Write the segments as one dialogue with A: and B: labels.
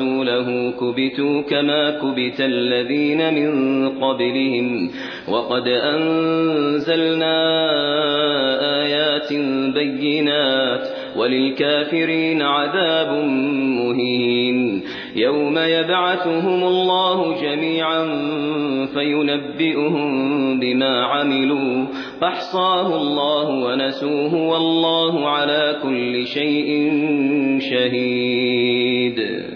A: ورسوله كبتوا كما كبت الذين من قبلهم وقد أنزلنا آيات بينات وللكافرين عذاب مهين يوم يبعثهم الله جميعا فينبئهم بما عملوا فاحصاه الله ونسوه والله على كل شيء شهيد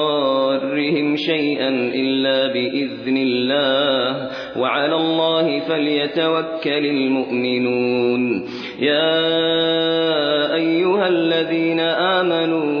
A: بضارهم شيئا إلا بإذن الله. وعلى الله فليتوكل المؤمنون. يا أيها الذين آمنوا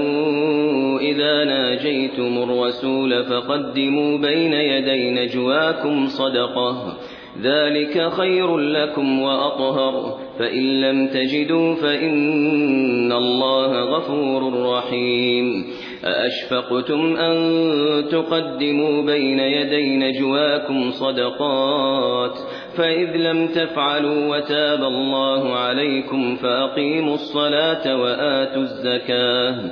A: ناجيتم الرسول فقدموا بين يدي نجواكم صدقة. ذلك خير لكم وأطهر. فإن لم تجدوا فإن الله غفور رحيم. أأشفقتم أن تقدموا بين يدي نجواكم صدقات؟ فإذ لم تفعلوا وتاب الله عليكم فأقيموا الصلاة وآتوا الزكاة.